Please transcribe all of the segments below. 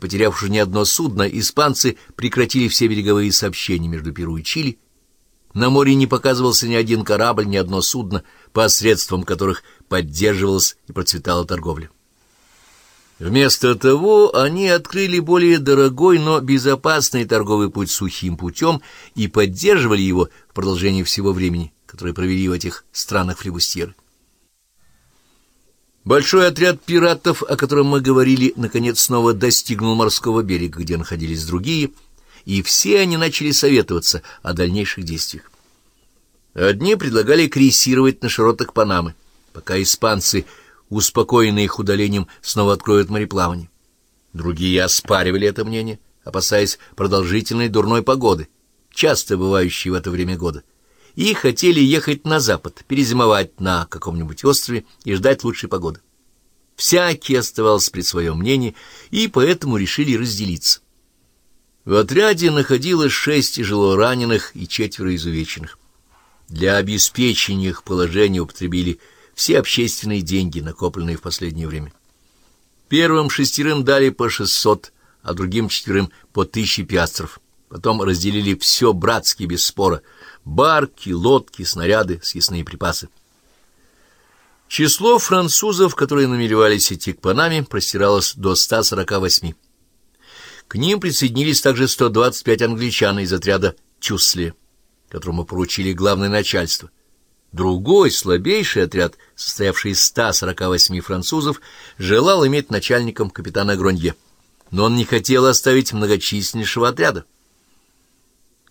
Потеряв уже не одно судно, испанцы прекратили все береговые сообщения между Перу и Чили. На море не показывался ни один корабль, ни одно судно, посредством которых поддерживалась и процветала торговля. Вместо того они открыли более дорогой, но безопасный торговый путь сухим путем и поддерживали его в продолжении всего времени, которое провели в этих странах флебустьеры. Большой отряд пиратов, о котором мы говорили, наконец снова достигнул морского берега, где находились другие, и все они начали советоваться о дальнейших действиях. Одни предлагали крейсировать на широтах Панамы, пока испанцы, успокоенные их удалением, снова откроют мореплавание. Другие оспаривали это мнение, опасаясь продолжительной дурной погоды, часто бывающей в это время года и хотели ехать на запад, перезимовать на каком-нибудь острове и ждать лучшей погоды. Всякий оставался при своем мнении, и поэтому решили разделиться. В отряде находилось шесть тяжело раненых и четверо изувеченных. Для обеспечения их положения употребили все общественные деньги, накопленные в последнее время. Первым шестерым дали по шестьсот, а другим четверым по тысяче пиастров. Потом разделили все братски, без спора — барки, лодки, снаряды, съестные припасы. Число французов, которые намеревались идти к Панаме, простиралось до 148. К ним присоединились также 125 англичан из отряда Чусли, которому поручили главное начальство. Другой, слабейший отряд, состоявший из 148 французов, желал иметь начальником капитана Гронье, но он не хотел оставить многочисленнейшего отряда.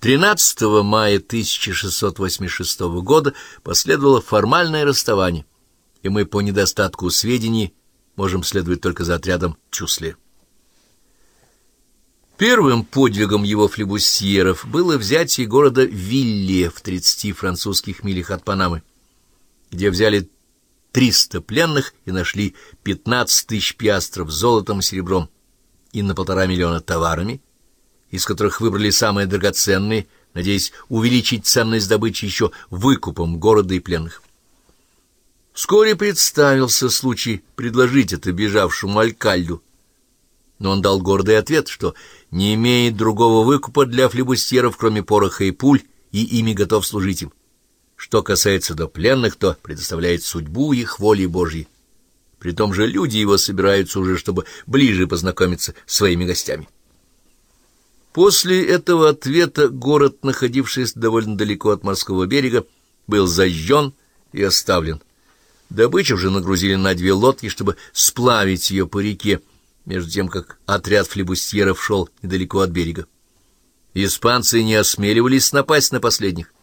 13 мая 1686 года последовало формальное расставание, и мы по недостатку сведений можем следовать только за отрядом Чусли. Первым подвигом его флебусьеров было взятие города Вилле в 30 французских милях от Панамы, где взяли 300 пленных и нашли 15 тысяч пиастров золотом и серебром и на полтора миллиона товарами, из которых выбрали самые драгоценные, надеясь увеличить ценность добычи еще выкупом города и пленных. Вскоре представился случай предложить это бежавшему алькальду, но он дал гордый ответ, что не имеет другого выкупа для флебустьеров, кроме пороха и пуль, и ими готов служить им. Что касается до пленных, то предоставляет судьбу их воле Божьей. При том же люди его собираются уже, чтобы ближе познакомиться с своими гостями. После этого ответа город, находившийся довольно далеко от морского берега, был зажжен и оставлен. Добычу уже нагрузили на две лодки, чтобы сплавить ее по реке, между тем, как отряд флебустьеров шел недалеко от берега. Испанцы не осмеливались напасть на последних,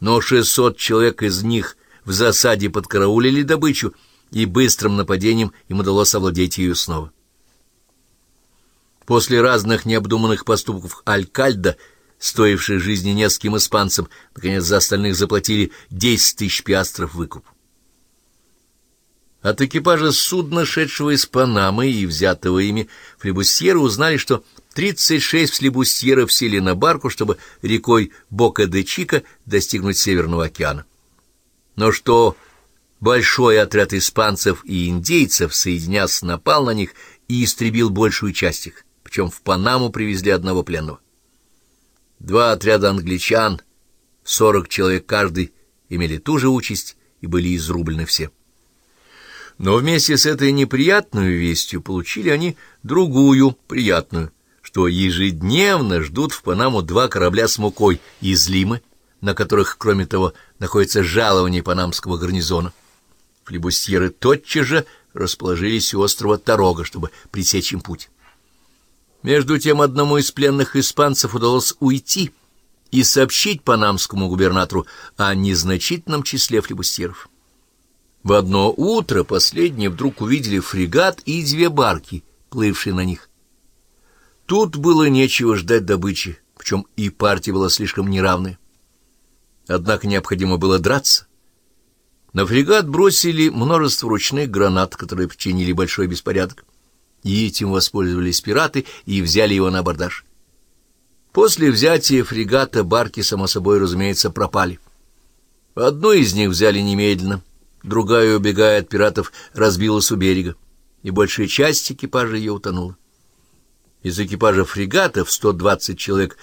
но шестьсот человек из них в засаде подкараулили добычу, и быстрым нападением им удалось овладеть ее снова. После разных необдуманных поступков Алькальда, стоивших жизни нескольким испанцам, наконец за остальных заплатили 10 тысяч пиастров выкуп. От экипажа судна, шедшего из Панамы и взятого ими, флебусьеры узнали, что 36 флебусьеров сели на барку, чтобы рекой Бока-де-Чика достигнуть Северного океана. Но что большой отряд испанцев и индейцев, соединясь, напал на них и истребил большую часть их причем в Панаму привезли одного пленного. Два отряда англичан, сорок человек каждый, имели ту же участь и были изрублены все. Но вместе с этой неприятной вестью получили они другую приятную, что ежедневно ждут в Панаму два корабля с мукой из Лимы, на которых, кроме того, находится жалование панамского гарнизона. Флебустьеры тотчас же расположились у острова Тарога, чтобы пресечь им путь. Между тем одному из пленных испанцев удалось уйти и сообщить панамскому губернатору о незначительном числе флебустьеров. В одно утро последние вдруг увидели фрегат и две барки, плывшие на них. Тут было нечего ждать добычи, причем и партия была слишком неравная. Однако необходимо было драться. На фрегат бросили множество ручных гранат, которые причинили большой беспорядок и этим воспользовались пираты и взяли его на абордаж. После взятия фрегата барки, само собой, разумеется, пропали. Одну из них взяли немедленно, другая, убегая от пиратов, разбилась у берега, и большая часть экипажа ее утонула. Из экипажа фрегата в 120 человек